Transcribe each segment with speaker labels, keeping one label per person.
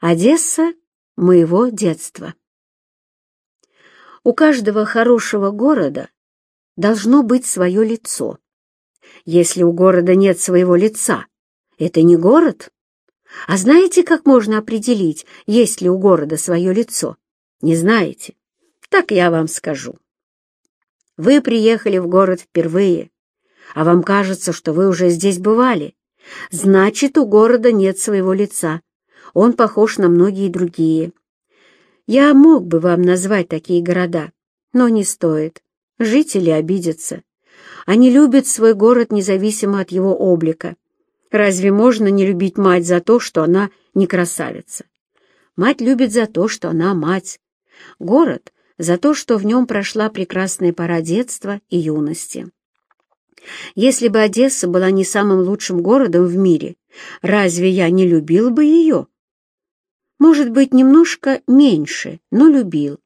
Speaker 1: Одесса моего детства. У каждого хорошего города должно быть свое лицо. Если у города нет своего лица, это не город. А знаете, как можно определить, есть ли у города свое лицо? Не знаете? Так я вам скажу. Вы приехали в город впервые, а вам кажется, что вы уже здесь бывали. Значит, у города нет своего лица. Он похож на многие другие. Я мог бы вам назвать такие города, но не стоит. Жители обидятся. Они любят свой город независимо от его облика. Разве можно не любить мать за то, что она не красавица? Мать любит за то, что она мать. Город — за то, что в нем прошла прекрасная пора детства и юности. Если бы Одесса была не самым лучшим городом в мире, разве я не любил бы ее? Может быть, немножко меньше, но любил.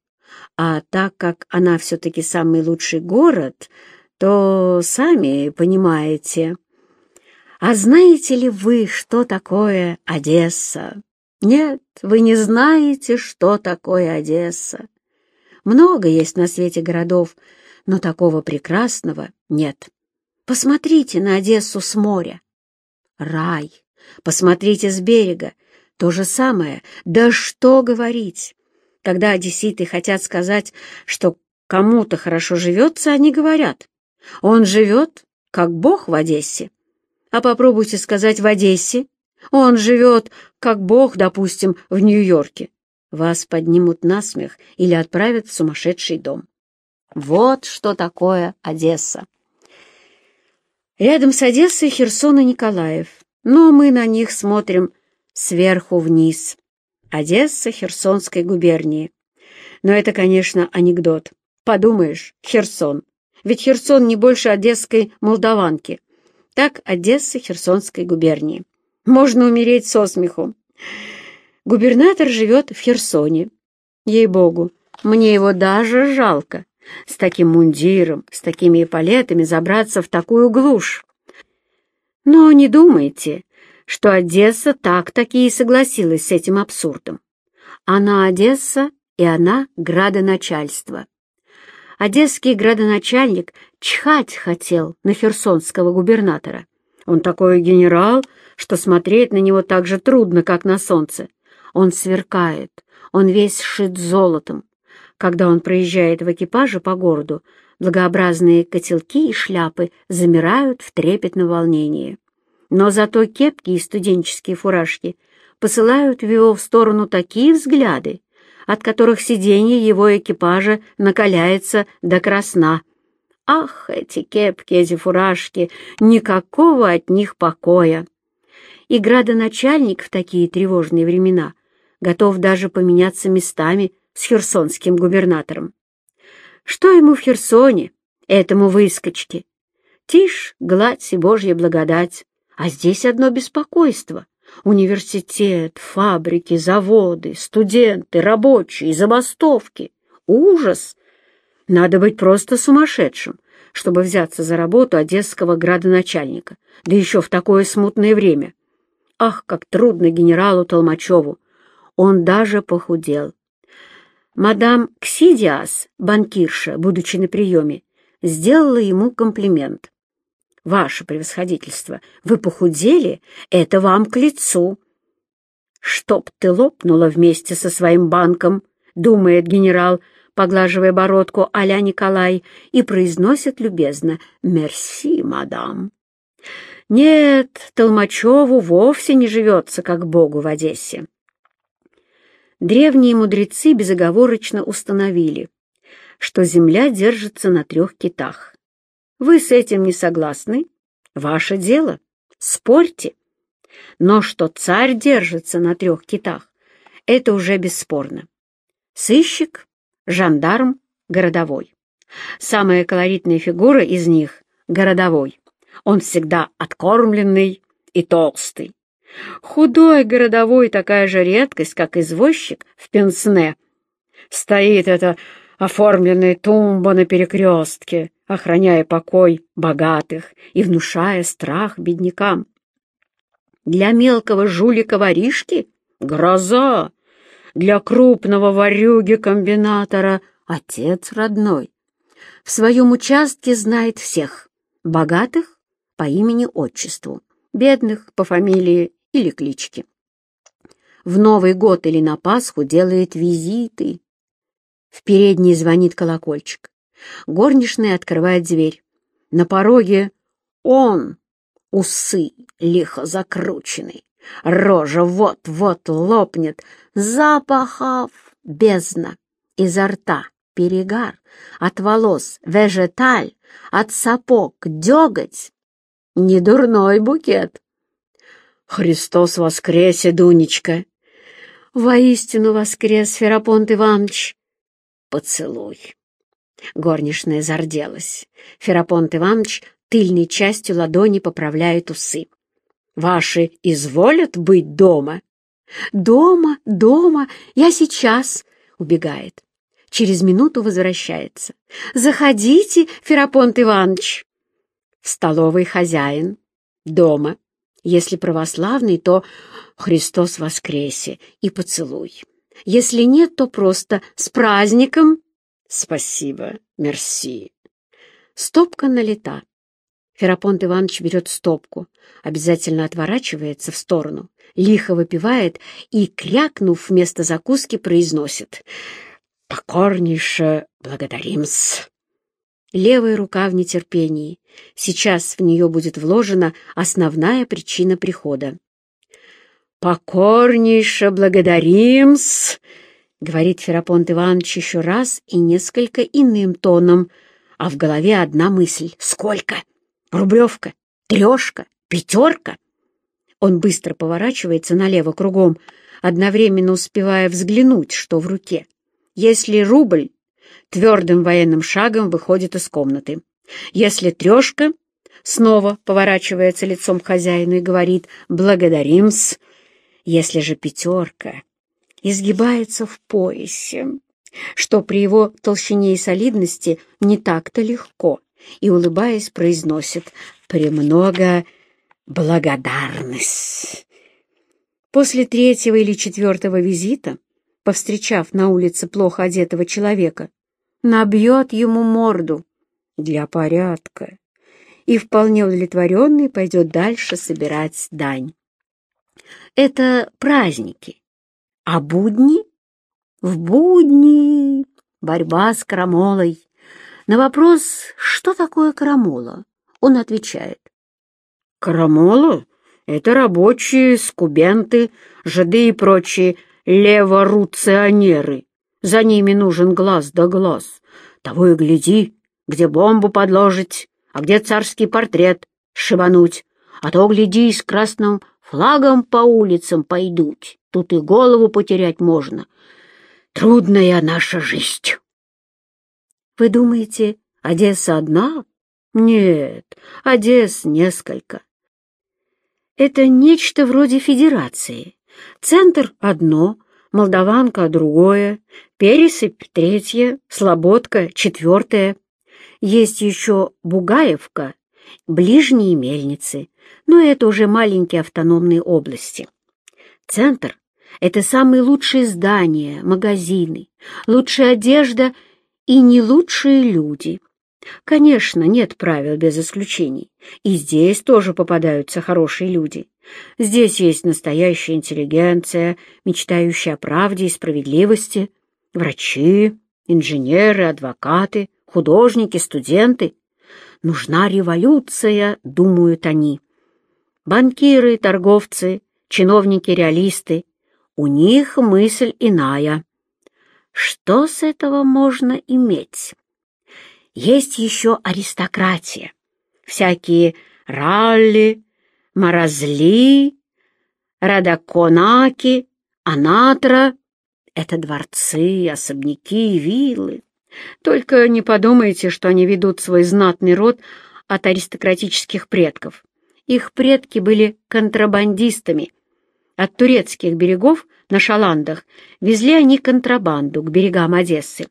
Speaker 1: А так как она все-таки самый лучший город, то сами понимаете. А знаете ли вы, что такое Одесса? Нет, вы не знаете, что такое Одесса. Много есть на свете городов, но такого прекрасного нет. Посмотрите на Одессу с моря. Рай. Посмотрите с берега. То же самое. Да что говорить. Когда одесситы хотят сказать, что кому-то хорошо живется, они говорят. Он живет, как Бог в Одессе. А попробуйте сказать в Одессе. Он живет, как Бог, допустим, в Нью-Йорке. Вас поднимут на смех или отправят в сумасшедший дом. Вот что такое Одесса. Рядом с Одессой Херсон и Николаев, но мы на них смотрим сверху вниз. Одесса Херсонской губернии. Но это, конечно, анекдот. Подумаешь, Херсон. Ведь Херсон не больше одесской молдаванки. Так Одесса Херсонской губернии. Можно умереть со смеху. Губернатор живет в Херсоне. Ей-богу, мне его даже жалко с таким мундиром, с такими эполетами забраться в такую глушь. Но не думайте, что Одесса так-таки и согласилась с этим абсурдом. Она Одесса, и она градоначальство. Одесский градоначальник чхать хотел на херсонского губернатора. Он такой генерал, что смотреть на него так же трудно, как на солнце. Он сверкает, он весь шит золотом, когда он проезжает в экипаже по городу, благообразные котелки и шляпы замирают в трепетном волнении. Но зато кепки и студенческие фуражки посылают в его сторону такие взгляды, от которых сиденье его экипажа накаляется до красна. Ах, эти кепки, эти фуражки, никакого от них покоя! И градоначальник в такие тревожные времена готов даже поменяться местами с херсонским губернатором. Что ему в Херсоне, этому выскочке? Тишь, гладь и божья благодать, а здесь одно беспокойство. Университет, фабрики, заводы, студенты, рабочие, забастовки. Ужас! Надо быть просто сумасшедшим, чтобы взяться за работу одесского градоначальника, да еще в такое смутное время. Ах, как трудно генералу Толмачеву! Он даже похудел. Мадам Ксидиас, банкирша, будучи на приеме, сделала ему комплимент. «Ваше превосходительство, вы похудели? Это вам к лицу!» «Чтоб ты лопнула вместе со своим банком», — думает генерал, поглаживая бородку а-ля Николай, и произносит любезно «Мерси, мадам». Нет, Толмачеву вовсе не живется, как Богу в Одессе древние мудрецы безоговорочно установили, что Земля держится на трех китах. Вы с этим не согласны? Ваше дело. Спорьте. Но что царь держится на трех китах, это уже бесспорно. Сыщик, жандарм, городовой. Самая колоритная фигура из них — городовой. Он всегда откормленный и толстый. Худой городовой такая же редкость, как извозчик в пенсне. Стоит эта оформленная тумба на перекрестке, охраняя покой богатых и внушая страх беднякам. Для мелкого жулика-воришки Гроза! Для крупного ворюги-комбинатора отец родной. В своем участке знает всех. Богатых — по имени-отчеству, бедных — по фамилии или кличке. В Новый год или на Пасху делает визиты. В передней звонит колокольчик. Горничная открывает дверь. На пороге он, усы лихо закрученный, рожа вот-вот лопнет, запахов бездна, изо рта перегар, от волос вежеталь, от сапог деготь. Недурной букет. Христос воскресе, Дунечка! Воистину воскрес, Ферапонт Иванович! Поцелуй. Горничная зарделась. Ферапонт Иванович тыльной частью ладони поправляет усы. «Ваши изволят быть дома?» «Дома, дома, я сейчас!» — убегает. Через минуту возвращается. «Заходите, Ферапонт Иванович!» В столовой хозяин. Дома. Если православный, то «Христос воскресе» и поцелуй. Если нет, то просто «С праздником!» «Спасибо, мерси». Стопка налета. Ферапонт Иванович берет стопку, обязательно отворачивается в сторону, лихо выпивает и, крякнув вместо закуски, произносит «Покорнейше благодарим-с». Левая рука в нетерпении. Сейчас в нее будет вложена основная причина прихода. «Покорнейше благодарим-с», — говорит Ферапонт Иванович еще раз и несколько иным тоном, а в голове одна мысль — «Сколько?» Рублевка, трешка, пятерка. Он быстро поворачивается налево кругом, одновременно успевая взглянуть, что в руке. Если рубль, твердым военным шагом выходит из комнаты. Если трешка, снова поворачивается лицом к хозяину и говорит «благодарим-с». Если же пятерка, изгибается в поясе, что при его толщине и солидности не так-то легко и, улыбаясь, произносит «премного благодарность». После третьего или четвертого визита, повстречав на улице плохо одетого человека, набьет ему морду для порядка и вполне удовлетворенный пойдет дальше собирать дань. Это праздники, а будни? В будни борьба с крамолой, на вопрос, что такое карамола, он отвечает. «Карамола — это рабочие, скубенты, жиды и прочие леворуционеры. За ними нужен глаз да глаз. Того и гляди, где бомбу подложить, а где царский портрет шибануть. А то, гляди, с красным флагом по улицам пойдут. Тут и голову потерять можно. Трудная наша жизнь». Вы думаете, Одесса одна? Нет, Одесс несколько. Это нечто вроде федерации. Центр одно, Молдаванка другое, Пересыпь третье, Слободка четвертое. Есть еще Бугаевка, ближние мельницы, но это уже маленькие автономные области. Центр — это самые лучшие здания, магазины, лучшая одежда — и не лучшие люди. Конечно, нет правил без исключений. И здесь тоже попадаются хорошие люди. Здесь есть настоящая интеллигенция, мечтающая о правде и справедливости, врачи, инженеры, адвокаты, художники, студенты. Нужна революция, думают они. Банкиры, торговцы, чиновники-реалисты. У них мысль иная. Что с этого можно иметь? Есть еще аристократия, всякие ралли, маразли, радаконаки, анатра. Это дворцы, особняки, виллы. Только не подумайте, что они ведут свой знатный род от аристократических предков. Их предки были контрабандистами. От турецких берегов на шаландах везли они контрабанду к берегам Одессы.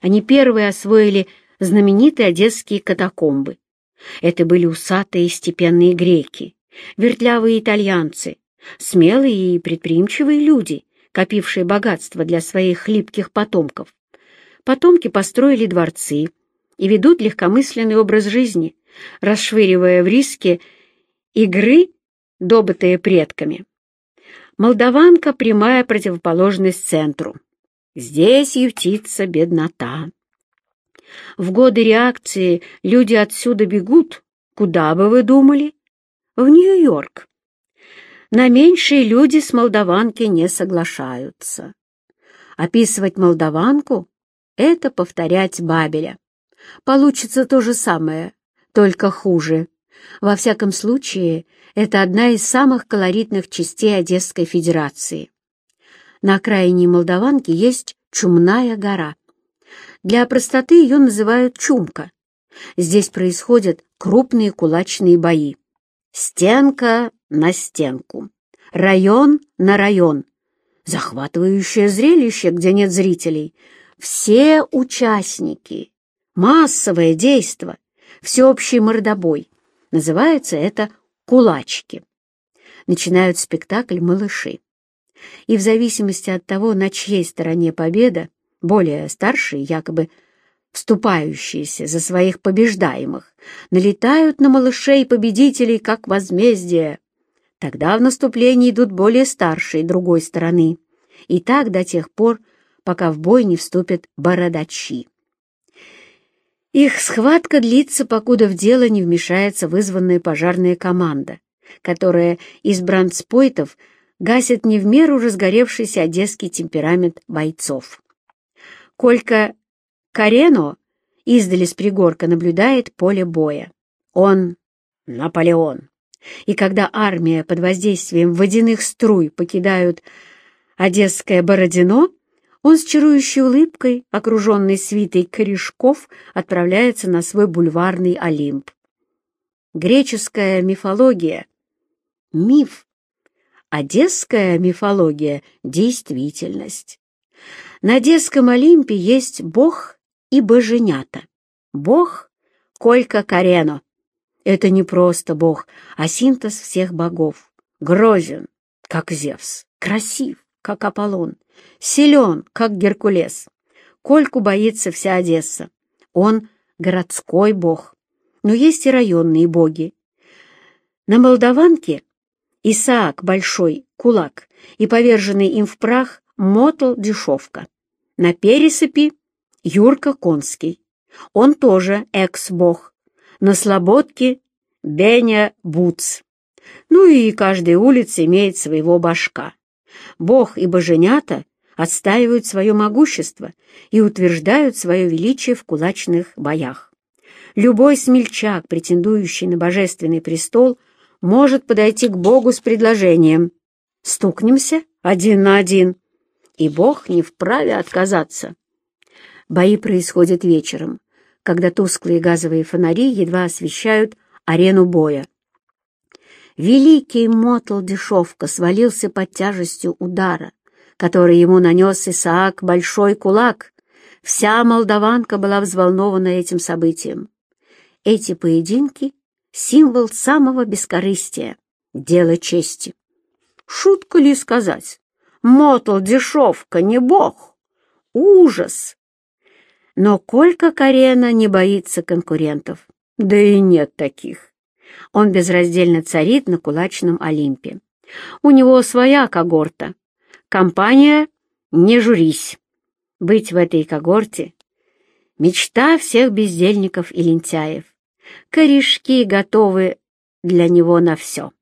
Speaker 1: Они первые освоили знаменитые одесские катакомбы. Это были усатые степенные греки, вертлявые итальянцы, смелые и предприимчивые люди, копившие богатство для своих хлипких потомков. Потомки построили дворцы и ведут легкомысленный образ жизни, расшвыривая в риске игры, добытые предками. Молдаванка — прямая противоположность центру. Здесь ютится беднота. В годы реакции люди отсюда бегут. Куда бы вы думали? В Нью-Йорк. На меньшие люди с молдаванки не соглашаются. Описывать молдаванку — это повторять Бабеля. Получится то же самое, только хуже. Во всяком случае, это одна из самых колоритных частей Одесской Федерации. На окраине Молдаванки есть Чумная гора. Для простоты ее называют Чумка. Здесь происходят крупные кулачные бои. Стенка на стенку, район на район. Захватывающее зрелище, где нет зрителей. Все участники. Массовое действо, всеобщий мордобой. Называется это «кулачки». Начинают спектакль малыши. И в зависимости от того, на чьей стороне победа, более старшие, якобы вступающиеся за своих побеждаемых, налетают на малышей-победителей как возмездие. Тогда в наступлении идут более старшие другой стороны. И так до тех пор, пока в бой не вступят бородачи. Их схватка длится, покуда в дело не вмешается вызванная пожарная команда, которая из бранспойтов гасит не в меру разгоревшийся одесский темперамент бойцов. Колька Карено издали с пригорка наблюдает поле боя. Он — Наполеон. И когда армия под воздействием водяных струй покидают Одесское Бородино, он с чарующей улыбкой, окруженный свитой корешков, отправляется на свой бульварный Олимп. Греческая мифология — миф. Одесская мифология — действительность. На Одесском Олимпе есть бог и боженята. Бог — Колька Карено. Это не просто бог, а синтез всех богов. Грозен, как Зевс, красив, как Аполлон, силен, как Геркулес. Кольку боится вся Одесса. Он городской бог. Но есть и районные боги. На Молдаванке Исаак Большой Кулак и поверженный им в прах Мотл Дешевка. На Пересыпи Юрка Конский. Он тоже экс-бог. На Слободке Беня Буц. Ну и каждая улица имеет своего башка. Бог и боженята отстаивают свое могущество и утверждают свое величие в кулачных боях. Любой смельчак, претендующий на божественный престол, может подойти к Богу с предложением «Стукнемся один на один», и Бог не вправе отказаться. Бои происходят вечером, когда тусклые газовые фонари едва освещают арену боя. Великий Мотл Дешевка свалился под тяжестью удара, который ему нанес Исаак Большой Кулак. Вся молдаванка была взволнована этим событием. Эти поединки — символ самого бескорыстия, дело чести. Шутка ли сказать? Мотл Дешевка не бог. Ужас! Но Колька Карена не боится конкурентов. Да и нет таких. Он безраздельно царит на кулачном Олимпе. У него своя когорта. Компания «Не журись». Быть в этой когорте — мечта всех бездельников и лентяев. Корешки готовы для него на все.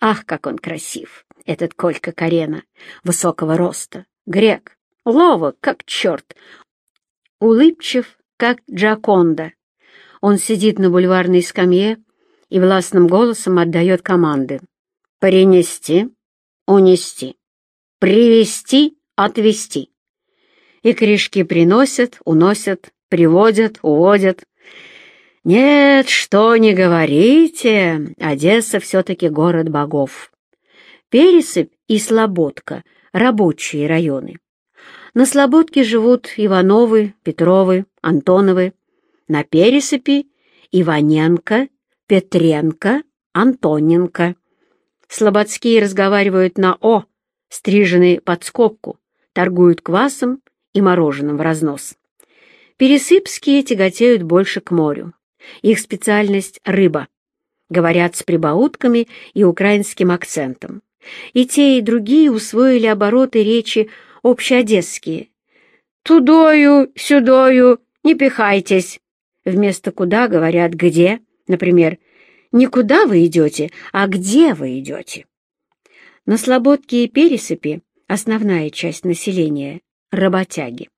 Speaker 1: Ах, как он красив, этот Колька Карена, высокого роста, грек, ловок, как черт, улыбчив, как Джаконда. Он сидит на бульварной скамье, и властным голосом отдает команды. «Принести, унести, привести, отвести». И корешки приносят, уносят, приводят, уводят. Нет, что не говорите, Одесса все-таки город богов. Пересыпь и Слободка — рабочие районы. На Слободке живут Ивановы, Петровы, Антоновы. На Пересыпи — Иваненко, Петренко, Антоненко. Слободские разговаривают на «о», стрижены под скобку, торгуют квасом и мороженым в разнос. Пересыпские тяготеют больше к морю. Их специальность — рыба. Говорят с прибаутками и украинским акцентом. И те, и другие усвоили обороты речи общеодесские. «Тудою, сюдою, не пихайтесь!» Вместо «куда» говорят «где», например, «не куда вы идете, а где вы идете». На слободке и пересыпи основная часть населения — работяги.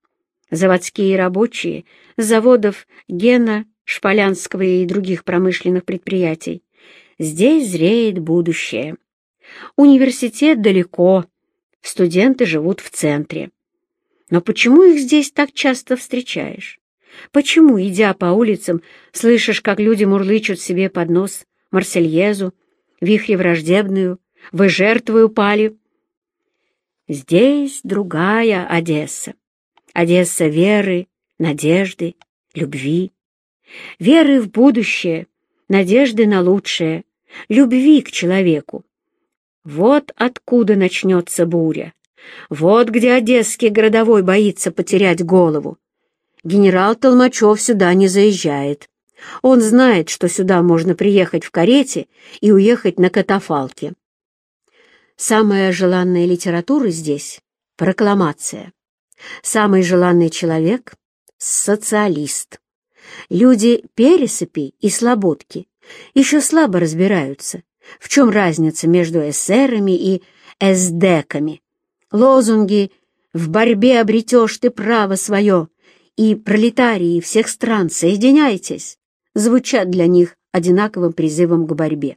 Speaker 1: Заводские рабочие заводов Гена, Шполянского и других промышленных предприятий. Здесь зреет будущее. Университет далеко, студенты живут в центре. Но почему их здесь так часто встречаешь? Почему, идя по улицам, слышишь, как люди мурлычут себе под нос Марсельезу, вихри враждебную, «Вы жертвы упали»? Здесь другая Одесса. Одесса веры, надежды, любви. Веры в будущее, надежды на лучшее, любви к человеку. Вот откуда начнется буря. Вот где одесский городовой боится потерять голову. Генерал Толмачев сюда не заезжает. Он знает, что сюда можно приехать в карете и уехать на катафалке. Самая желанная литература здесь — прокламация. Самый желанный человек — социалист. Люди пересыпи и слободки еще слабо разбираются, в чем разница между эсерами и эсдеками. Лозунги «В борьбе обретешь ты право свое» и «Пролетарии всех стран, соединяйтесь» звучат для них одинаковым призывом к борьбе.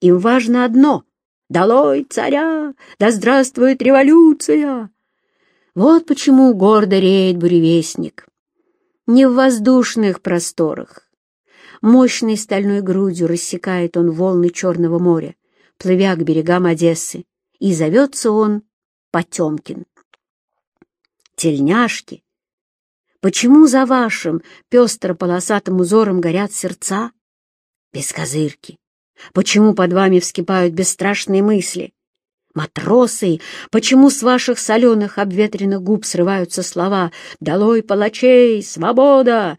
Speaker 1: Им важно одно — «Долой царя! Да здравствует революция!» Вот почему гордо реет буревестник. Не в воздушных просторах. Мощной стальной грудью рассекает он волны Черного моря, плывя к берегам Одессы, и зовется он Потемкин. Тельняшки, почему за вашим пестро-полосатым узором горят сердца? Бескозырки, почему под вами вскипают бесстрашные мысли? Матросы, почему с ваших соленых обветренных губ срываются слова «Долой палачей! Свобода!»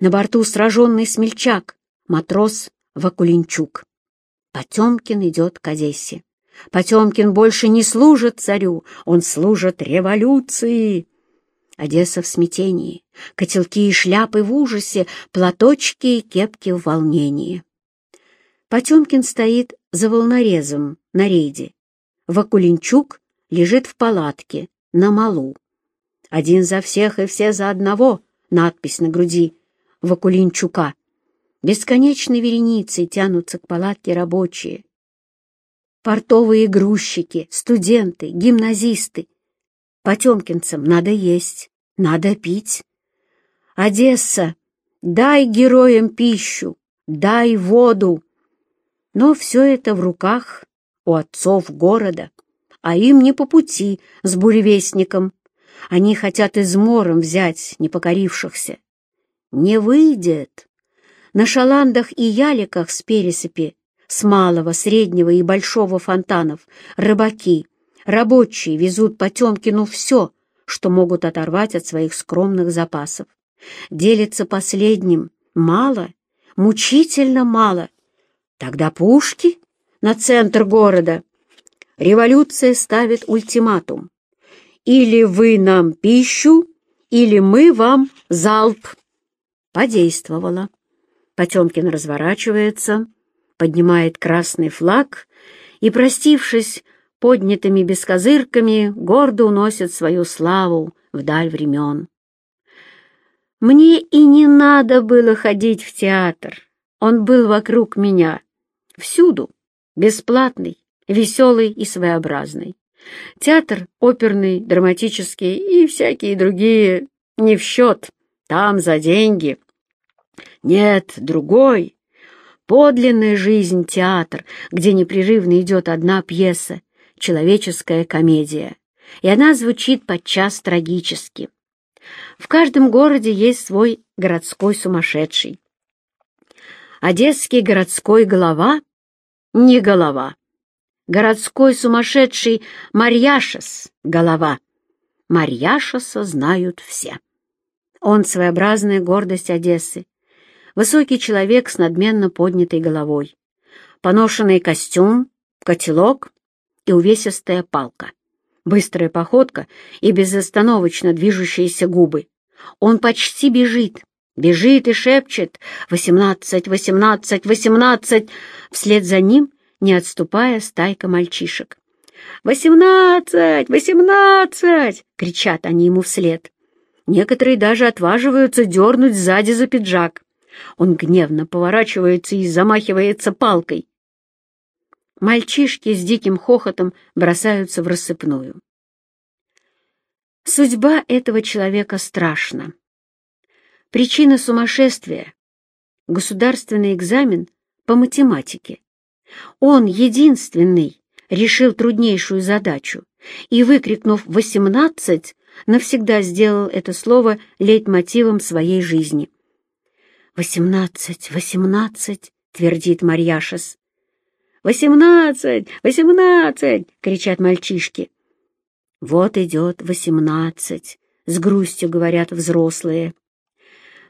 Speaker 1: На борту сраженный смельчак, матрос Вакулинчук. Потемкин идет к Одессе. Потемкин больше не служит царю, он служит революции. Одесса в смятении, котелки и шляпы в ужасе, платочки и кепки в волнении. Потемкин стоит за волнорезом на рейде Вакулинчук лежит в палатке, на малу. Один за всех и все за одного, надпись на груди Вакулинчука. Бесконечной вереницей тянутся к палатке рабочие. Портовые грузчики, студенты, гимназисты. Потемкинцам надо есть, надо пить. Одесса, дай героям пищу, дай воду. Но все это в руках у отцов города, а им не по пути с буревестником. Они хотят измором взять непокорившихся. Не выйдет. На шаландах и яликах с пересыпи, с малого, среднего и большого фонтанов, рыбаки, рабочие везут Потемкину все, что могут оторвать от своих скромных запасов. Делится последним мало, мучительно мало. Тогда пушки на центр города. Революция ставит ультиматум. Или вы нам пищу, или мы вам залп. Подействовало. Потемкин разворачивается, поднимает красный флаг и, простившись поднятыми бескозырками, гордо уносит свою славу вдаль времен. Мне и не надо было ходить в театр. Он был вокруг меня, всюду, бесплатный, веселый и своеобразный. Театр оперный, драматический и всякие другие не в счет, там за деньги. Нет, другой. Подлинная жизнь театр, где непрерывно идет одна пьеса, человеческая комедия, и она звучит подчас трагически. В каждом городе есть свой городской сумасшедший. Одесский городской голова — не голова. городской сумасшедший Марьяшес — голова. Марьяшеса знают все. Он — своеобразная гордость Одессы, высокий человек с надменно поднятой головой, поношенный костюм, котелок и увесистая палка, быстрая походка и безостановочно движущиеся губы. Он почти бежит, бежит и шепчет «Восемнадцать, восемнадцать, восемнадцать!» Вслед за ним, не отступая, стайка мальчишек. «Восемнадцать! Восемнадцать!» — кричат они ему вслед. Некоторые даже отваживаются дернуть сзади за пиджак. Он гневно поворачивается и замахивается палкой. Мальчишки с диким хохотом бросаются в рассыпную. Судьба этого человека страшна. Причина сумасшествия — государственный экзамен по математике. Он единственный решил труднейшую задачу и, выкрикнув «восемнадцать», навсегда сделал это слово лейтмотивом своей жизни. «Восемнадцать, восемнадцать!» — твердит Марьяшес. «Восемнадцать! Восемнадцать!» — кричат мальчишки. «Вот идет восемнадцать!» — с грустью говорят взрослые.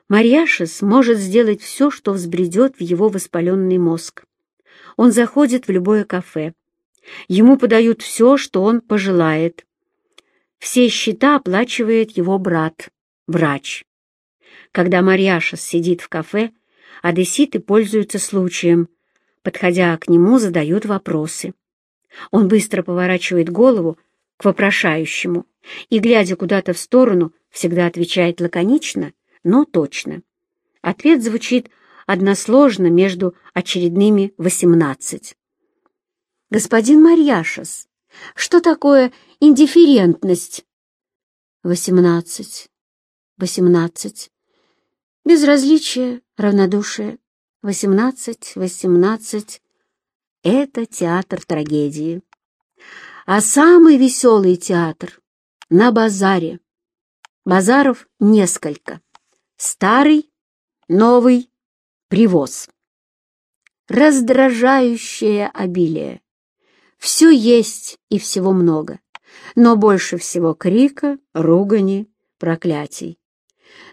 Speaker 1: Марьяшес может сделать все, что взбредет в его воспаленный мозг. Он заходит в любое кафе. Ему подают все, что он пожелает. Все счета оплачивает его брат, врач. Когда Марьяша сидит в кафе, одесситы пользуются случаем. Подходя к нему, задают вопросы. Он быстро поворачивает голову к вопрошающему и, глядя куда-то в сторону, всегда отвечает лаконично, но точно. Ответ звучит односложно между очередными восемнадцать. «Господин Марьяшес, что такое индифферентность?» «Восемнадцать, восемнадцать, Безразличие, равнодушие. Восемнадцать, восемнадцать. Это театр трагедии. А самый веселый театр — на базаре. Базаров несколько. Старый, новый, привоз. Раздражающее обилие. Все есть и всего много, но больше всего крика, ругани, проклятий.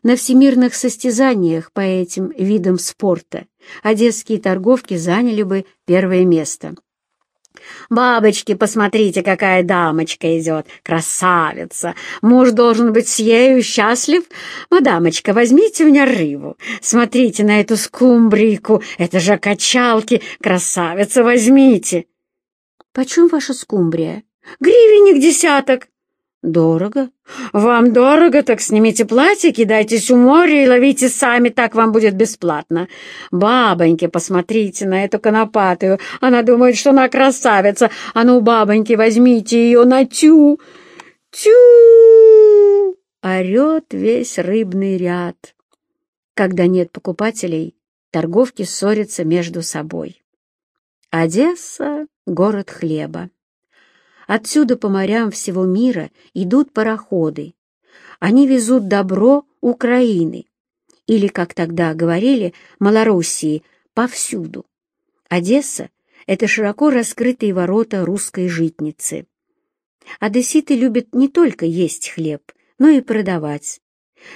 Speaker 1: На всемирных состязаниях по этим видам спорта одесские торговки заняли бы первое место. «Бабочки, посмотрите, какая дамочка идет! Красавица! Муж должен быть с ею счастлив? Мадамочка, возьмите у меня рыбу. Смотрите на эту скумбрийку, это же качалки! Красавица, возьмите!» «Почем ваша скумбрия?» «Гривенник десяток!» «Дорого? Вам дорого, так снимите платье, кидайтесь у моря и ловите сами, так вам будет бесплатно. Бабоньки, посмотрите на эту конопатую, она думает, что она красавица. А ну, бабоньки, возьмите ее на тю, тю!» Орет весь рыбный ряд. Когда нет покупателей, торговки ссорятся между собой. Одесса — город хлеба. Отсюда по морям всего мира идут пароходы. Они везут добро Украины, или, как тогда говорили, Малороссии, повсюду. Одесса — это широко раскрытые ворота русской житницы. Одесситы любят не только есть хлеб, но и продавать.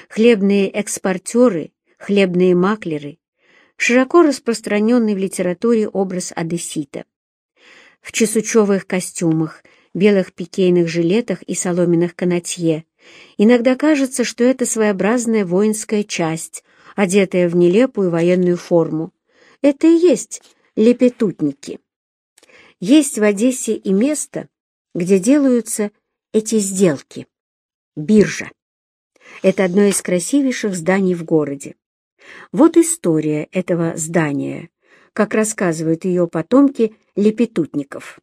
Speaker 1: Хлебные экспортеры, хлебные маклеры — широко распространенный в литературе образ одессита. В чесучевых костюмах — белых пикейных жилетах и соломенных канатье. Иногда кажется, что это своеобразная воинская часть, одетая в нелепую военную форму. Это и есть лепетутники. Есть в Одессе и место, где делаются эти сделки. Биржа. Это одно из красивейших зданий в городе. Вот история этого здания, как рассказывают ее потомки лепетутников.